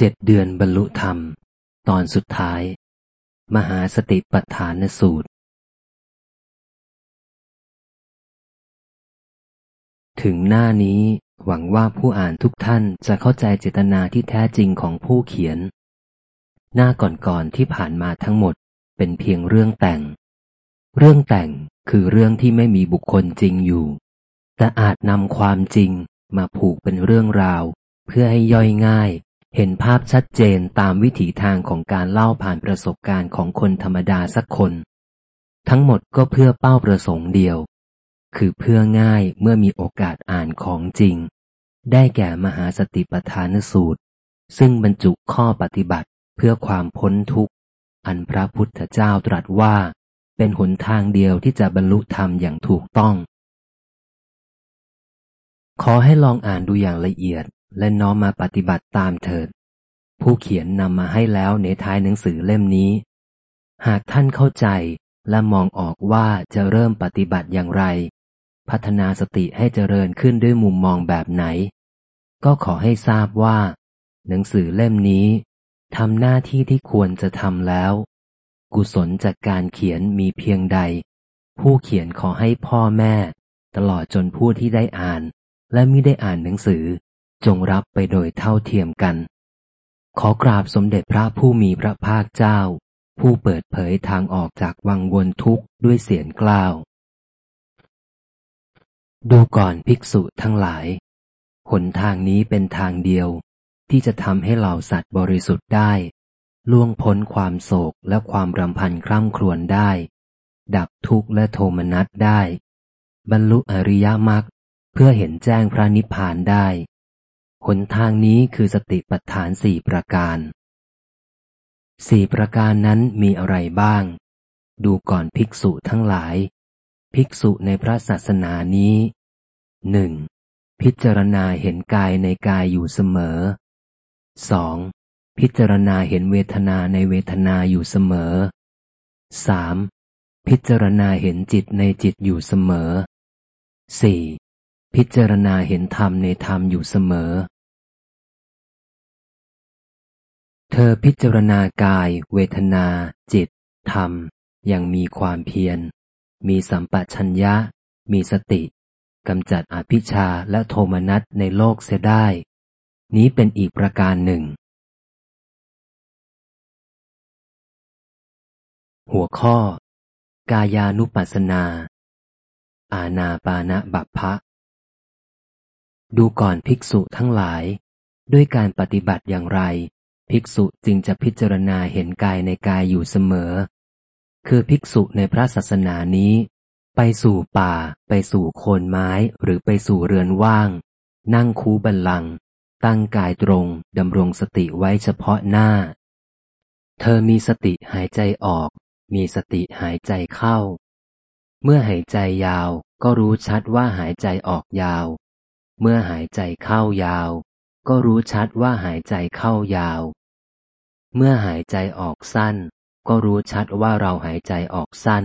เจ็ดเดือนบรรลุธรรม ตอนสุดท้าย มหาสติปัฏฐานสูตร ถึงหน้านี้หวังว่าผู้อ่านทุกท่านจะเข้าใจเจตนาที่แท้จริงของผู้เขียน หน้าก่อนๆที่ผ่านมาทั้งหมดเป็นเพียงเรื่องแต่ง เรื่องแต่งคือเรื่องที่ไม่มีบุคคลจริงอยู่ แต่อาจนำความจริงมาผูกเป็นเรื่องราว เพื่อให้ย่อยง่าย เห็นภาพชัดเจนตามวิถีทางของการเล่าผ่านประสบการณ์ของคนธรรมดาสักคน ทั้งหมดก็เพื่อเป้าประสงค์เดียว คือเพื่อง่ายเมื่อมีโอกาสอ่านของจริง ได้แก่มหาสติปัฏฐานสูตร ซึ่งบรรจุข้อปฏิบัติเพื่อความพ้นทุกข์ อันพระพุทธเจ้าตรัสว่า เป็นหนทางเดียวที่จะบรรลุธรรมอย่างถูกต้อง ขอให้ลองอ่านดูอย่างละเอียด และน้อมมาปฏิบัติตามเถิด ผู้เขียนนำมาให้แล้วในท้ายหนังสือเล่มนี้ หากท่านเข้าใจและมองออกว่าจะเริ่มปฏิบัติอย่างไร พัฒนาสติให้เจริญขึ้นด้วยมุมมองแบบไหน ก็ขอให้ทราบว่า หนังสือเล่มนี้ทำหน้าที่ที่ควรจะทำแล้ว กุศลจากการเขียนมีเพียงใด ผู้เขียนขอให้พ่อแม่ ตลอดจนผู้ที่ได้อ่าน และมิได้อ่านหนังสือ จงรับไปโดยเท่าเทียมกัน ขอกราบสมเด็จพระผู้มีพระภาคเจ้า ผู้เปิดเผยทางออกจากวังวนทุกข์ด้วยเสียงกล้าว ดูก่อนภิกษุทั้งหลาย หนทางนี้เป็นทางเดียว ที่จะทำให้เหล่าสัตว์บริสุทธิ์ได้ ล่วงพ้นความโศกและความรำพันคร่ำครวญได้ ดับทุกข์และโทมนัสได้ บรรลุอริยมรรคเพื่อเห็นแจ้งพระนิพพานได้ หนทางนี้คือสติปัฏฐานสี่ประการสี่ประการนั้นมีอะไรบ้าง ดูก่อนภิกษุทั้งหลาย ภิกษุในพระศาสนานี้หนึ่งพิจารณาเห็นกายในกายอยู่เสมอสองพิจารณาเห็นเวทนาในเวทนาอยู่เสมอสามพิจารณาเห็นจิตในจิตอยู่เสมอสี่พิจารณาเห็นธรรมในธรรมอยู่เสมอ เธอพิจารณากาย เวทนา จิต ธรรมยังมีความเพียร มีสัมปชัญญะ มีสติกำจัดอภิชาและโทมนัสในโลกเสียได้ นี้เป็นอีกประการหนึ่ง หัวข้อ กายานุปัสสนา อาณาปานะบัพพะ ดูก่อนภิกษุทั้งหลาย ด้วยการปฏิบัติอย่างไร ภิกษุจึงจะพิจารณาเห็นกายในกายอยู่เสมอ คือภิกษุในพระศาสนานี้ ไปสู่ป่า ไปสู่โคนไม้หรือไปสู่เรือนว่าง นั่งคูบันลัง ตั้งกายตรงดำรงสติไว้เฉพาะหน้า เธอมีสติหายใจออก มีสติหายใจเข้า เมื่อหายใจยาวก็รู้ชัดว่าหายใจออกยาว เมื่อหายใจเข้ายาว ก็รู้ชัดว่าหายใจเข้ายาว เมื่อหายใจออกสั้น ก็รู้ชัดว่าเราหายใจออกสั้น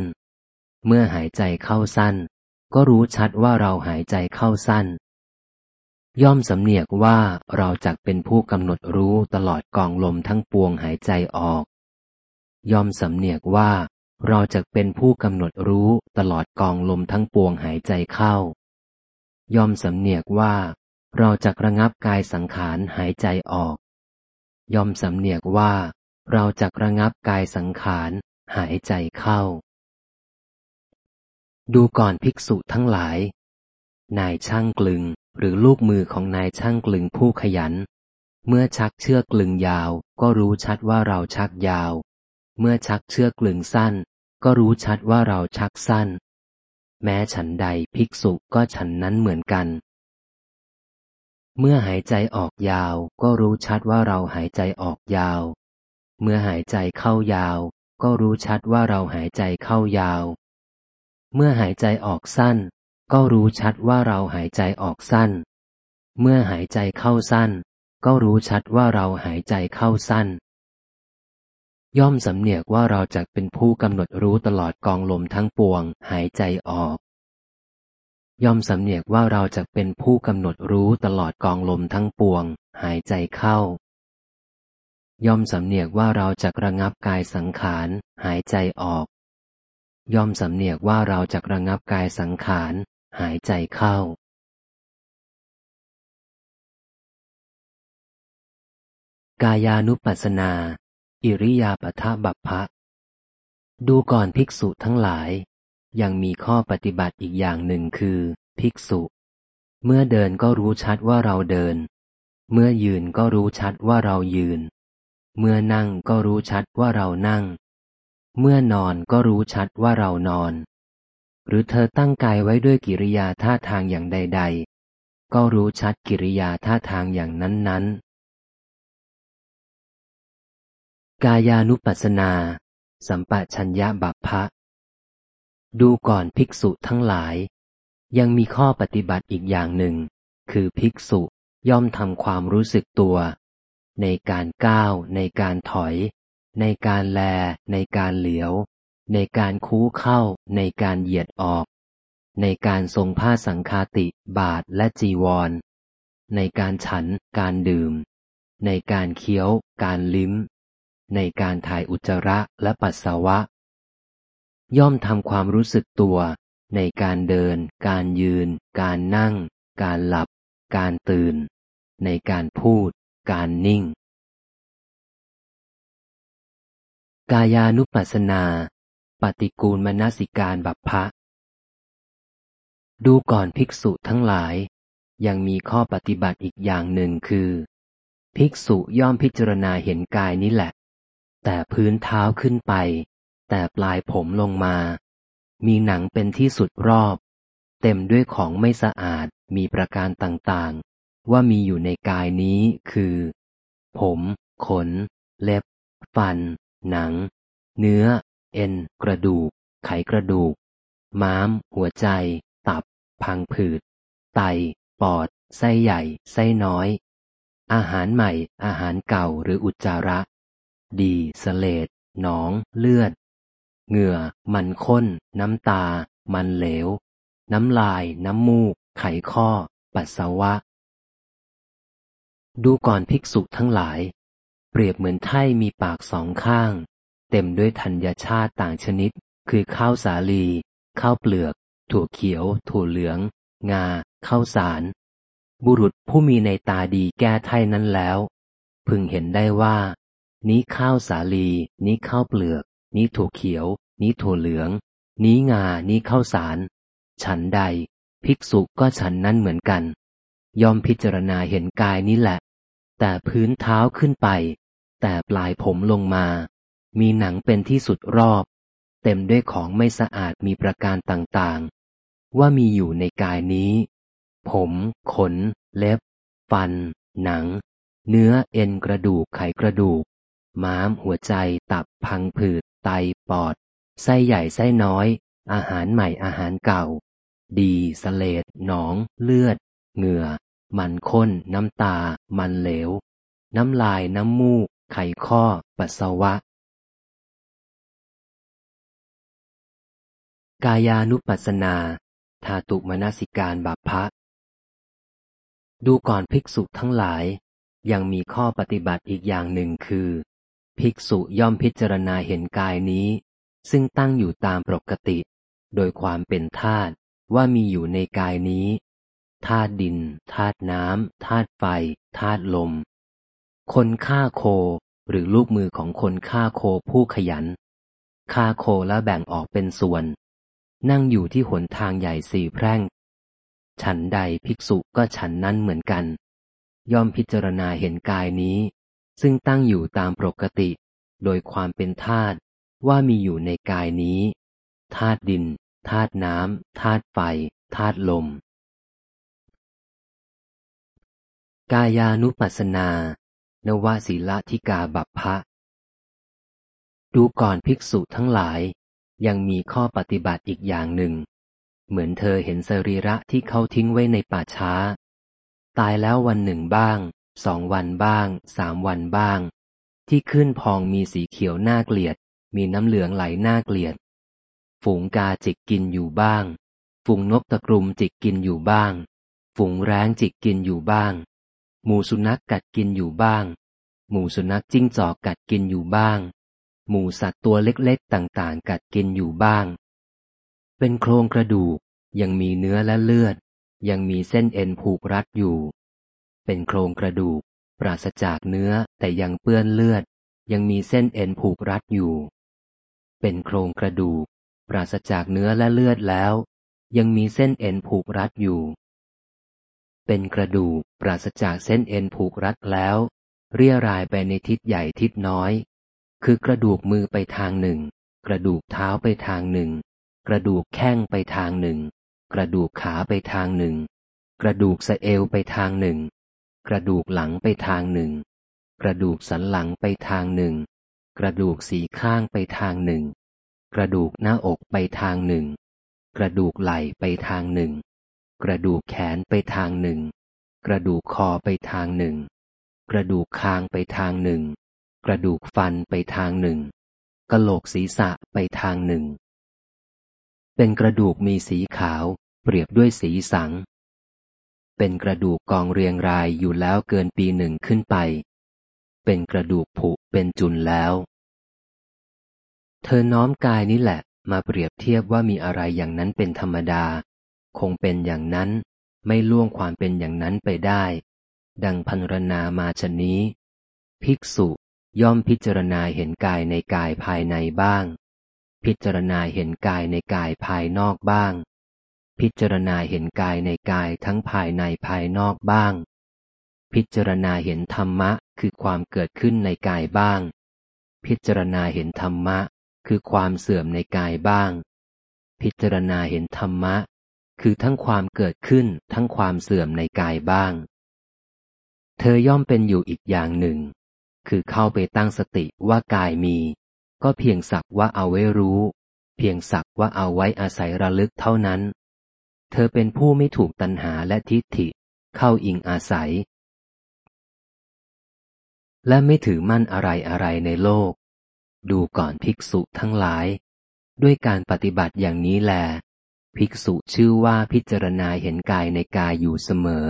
เมื่อหายใจเข้าสั้น ก็รู้ชัดว่าเราหายใจเข้าสั้น ย่อมสำเนียกว่าเราจักเป็นผู้กำหนดรู้ตลอดกองลมทั้งปวงหายใจออก ย่อมสำเนียกว่าเราจะเป็นผู้กำหนดรู้ตลอดกองลมทั้งปวงหายใจเข้า ย่อมสำเนียกว่า เราจะระงับกายสังขารหายใจออก ย่อมสำเนียกว่า เราจะระงับกายสังขารหายใจเข้า ดูก่อนภิกษุทั้งหลาย นายช่างกลึงหรือลูกมือของนายช่างกลึงผู้ขยัน เมื่อชักเชือกกลึงยาว ก็รู้ชัดว่าเราชักยาว เมื่อชักเชือกกลึงสั้น ก็รู้ชัดว่าเราชักสั้น แม้ฉันใดภิกษุก็ฉันนั้นเหมือนกัน เมื่อหายใจออกยาวก็รู้ชัดว่าเราหายใจออกยาว เมื่อหายใจเข้ายาว ก็รู้ชัดว่าเราหายใจเข้ายาว เมื่อหายใจออกสั้น ก็รู้ชัดว่าเราหายใจออกสั้น เมื่อหายใจเข้าสั้น ก็รู้ชัดว่าเราหายใจเข้าสั้น ย่อมสำเนียกว่าเราจะเป็นผู้กำหนดรู้ตลอดกองลมทั้งปวง หายใจออก ย่อมสำเนียกว่าเราจะเป็นผู้กำหนดรู้ตลอดกองลมทั้งปวง หายใจเข้า ย่อมสำเนียกว่าเราจะระงับกายสังขาร หายใจออก ย่อมสำเนียกว่าเราจะระงับกายสังขาร หายใจเข้า กายานุปัสสนา อิริยาปทะบัพพะดูก่อนภิกษุทั้งหลาย ยังมีข้อปฏิบัติอีกอย่างหนึ่งคือ ภิกษุ เมื่อเดินก็รู้ชัดว่าเราเดิน เมื่อยืนก็รู้ชัดว่าเรายืน เมื่อนั่งก็รู้ชัดว่าเรานั่ง เมื่อนอนก็รู้ชัดว่าเรานอน หรือเธอตั้งกายไว้ด้วยกิริยาท่าทางอย่างใด ๆ ก็รู้ชัดกิริยาท่าทางอย่างนั้นๆกายานุปัสสนา สัมปชัญญะบัพพะ ดูก่อนภิกษุทั้งหลาย ยังมีข้อปฏิบัติอีกอย่างหนึ่ง คือภิกษุย่อมทำความรู้สึกตัว ในการก้าว ในการถอย ในการแล ในการเหลียว ในการคู้เข้า ในการเหยียดออก ในการทรงผ้าสังคาติ บาทและจีวร ในการฉัน การดื่ม ในการเคี้ยว การลิ้ม ในการถ่ายอุจจาระและปัสสาวะ ย่อมทำความรู้สึกตัว ในการเดิน การยืน การนั่ง การหลับ การตื่น ในการพูด การนิ่ง กายานุปัสสนา ปฏิกูลมนสิการบัพพะ ดูก่อนภิกษุทั้งหลาย ยังมีข้อปฏิบัติอีกอย่างหนึ่งคือ ภิกษุย่อมพิจารณาเห็นกายนี้แหละ แต่พื้นเท้าขึ้นไป แต่ปลายผมลงมา มีหนังเป็นที่สุดรอบ เต็มด้วยของไม่สะอาดมีประการต่างๆ ว่ามีอยู่ในกายนี้คือ ผม ขน เล็บ ฟัน หนัง เนื้อ เอ็น กระดูก ไขกระดูก ม้าม หัวใจ ตับ พังผืด ไต ปอด ไส้ใหญ่ ไส้น้อย อาหารใหม่ อาหารเก่าหรืออุจจาระ ดีสเลดหนอง เลือด เหงื่อ มันข้น น้ำตา มันเหลว น้ำลาย น้ำมูก ไขข้อ ปัสสาวะ ดูก่อนภิกษุทั้งหลาย เปรียบเหมือนไถ่มีปากสองข้าง เต็มด้วยธัญชาติต่างชนิด คือข้าวสาลี ข้าวเปลือก ถั่วเขียว ถั่วเหลือง งา ข้าวสาร บุรุษผู้มีในตาดีแก้ไถ่นั้นแล้ว พึงเห็นได้ว่า นี้ข้าวสาลี นี้ข้าวเปลือก นี้ถั่วเขียว นี้ถั่วเหลือง นี้งา นี้ข้าวสาร ฉันใด ภิกษุก็ฉันนั้นเหมือนกัน ยอมพิจารณาเห็นกายนี้แหละ แต่พื้นเท้าขึ้นไป แต่ปลายผมลงมา มีหนังเป็นที่สุดรอบ เต็มด้วยของไม่สะอาดมีประการต่างๆ ว่ามีอยู่ในกายนี้ ผม ขน เล็บ ฟัน หนัง เนื้อเอ็นกระดูกไขกระดูกม้ามหัวใจตับพังผืด ไตปอด ไส้ใหญ่ไส้น้อย อาหารใหม่อาหารเก่า ดีสเลดหนอง เลือด เหงื่อ มันข้น น้ำตา มันเหลว น้ำลายน้ำมูก ไขข้อ ปัสสาวะ กายานุปัสสนาธาตุมนสิการบัพพะ ดูก่อนภิกษุทั้งหลาย ยังมีข้อปฏิบัติอีกอย่างหนึ่งคือ ภิกษุย่อมพิจารณาเห็นกายนี้ ซึ่งตั้งอยู่ตามปกติ โดยความเป็นธาตุว่ามีอยู่ในกายนี้ธาตุดินธาตุน้ำธาตุไฟธาตุลม คนฆ่าโค หรือลูกมือของคนฆ่าโคผู้ขยันฆ่าโคแล้วแบ่งออกเป็นส่วน นั่งอยู่ที่หนทางใหญ่สี่แพร่ง ฉันใดภิกษุก็ฉันนั้นเหมือนกัน ย่อมพิจารณาเห็นกายนี้ ซึ่งตั้งอยู่ตามปกติ โดยความเป็นธาตุว่ามีอยู่ในกายนี้ธาตุดินธาตุน้ำธาตุไฟธาตุลม กายานุปัสสนา นวสีละทิกาบัพพะ ดูก่อนภิกษุทั้งหลาย ยังมีข้อปฏิบัติอีกอย่างหนึ่ง เหมือนเธอเห็นสรีระที่เขาทิ้งไว้ในป่าช้า ตายแล้ววันหนึ่งบ้าง สองวันบ้าง สามวันบ้าง ที่ขึ้นพองมีสีเขียวน่าเกลียด มีน้ำเหลืองไหลน่าเกลียด ฝูงกาจิกกินอยู่บ้าง ฝูงนกตะกรุมจิกกินอยู่บ้าง ฝูงแร้งจิกกินอยู่บ้าง หมูสุนัขกกัดกินอยู่บ้าง หมูสุนัขจิ้งจอกกัดกินอยู่บ้าง หมูสัตว์ตัวเล็กๆต่างๆ กัดกินอยู่บ้าง เป็นโครงกระดูกยังมีเนื้อและเลือด ยังมีเส้นเอ็นผูกรัดอยู่ เป็นโครงกระดูก ปราศจากเนื้อแต่ยังเปื้อนเลือด ยังมีเส้นเอ็นผูกรัดอยู่ เป็นโครงกระดูก ปราศจากเนื้อและเลือดแล้ว ยังมีเส้นเอ็นผูกรัดอยู่ เป็นกระดูก ปราศจากเส้นเอ็นผูกรัดแล้ว เรียรายไปในทิศใหญ่ทิศน้อย คือกระดูกมือไปทางหนึ่ง กระดูกเท้าไปทางหนึ่ง กระดูกแข้งไปทางหนึ่ง กระดูกขาไปทางหนึ่งกระดูกสะเอวไปทางหนึ่ง กระดูกหลังไปทางหนึ่ง กระดูกสันหลังไปทางหนึ่ง กระดูกสีข้างไปทางหนึ่ง กระดูกหน้าอกไปทางหนึ่ง กระดูกไหล่ไปทางหนึ่ง กระดูกแขนไปทางหนึ่ง กระดูกคอไปทางหนึ่ง กระดูกคางไปทางหนึ่ง กระดูกฟันไปทางหนึ่งกะโหลกศีรษะไปทางหนึ่ง เป็นกระดูกมีสีขาว เปรียบด้วยสีสัง เป็นกระดูกกองเรียงรายอยู่แล้วเกินปีหนึ่งขึ้นไป เป็นกระดูกผุเป็นจุนแล้ว เธอน้อมกายนี้แหละ มาเปรียบเทียบว่ามีอะไรอย่างนั้นเป็นธรรมดา คงเป็นอย่างนั้น ไม่ล่วงความเป็นอย่างนั้นไปได้ ดังพันรนามาชนี้ ภิกษุย่อมพิจารณาเห็นกายในกายภายในบ้าง พิจารณาเห็นกายในกายภายนอกบ้าง พิจารณาเห็นกายในกายทั้งภายในภายนอกบ้าง พิจารณาเห็นธรรมะคือความเกิดขึ้นในกายบ้าง พิจารณาเห็นธรรมะ คือความเสื่อมในกายบ้าง พิจารณาเห็นธรรมะ คือทั้งความเกิดขึ้นทั้งความเสื่อมในกายบ้าง เธอย่อมเป็นอยู่อีกอย่างหนึ่ง คือเข้าไปตั้งสติว่ากายมี ก็เพียงสักว่าเอาไว้รู้ เพียงสักว่าเอาไว้อาศัยระลึกเท่านั้น เธอเป็นผู้ไม่ถูกตัณหาและทิฏฐิ เข้าอิงอาศัย และไม่ถือมั่นอะไรอะไรในโลก ดูก่อนภิกษุทั้งหลาย ด้วยการปฏิบัติอย่างนี้แล ภิกษุชื่อว่าพิจารณาเห็นกายในกายอยู่เสมอ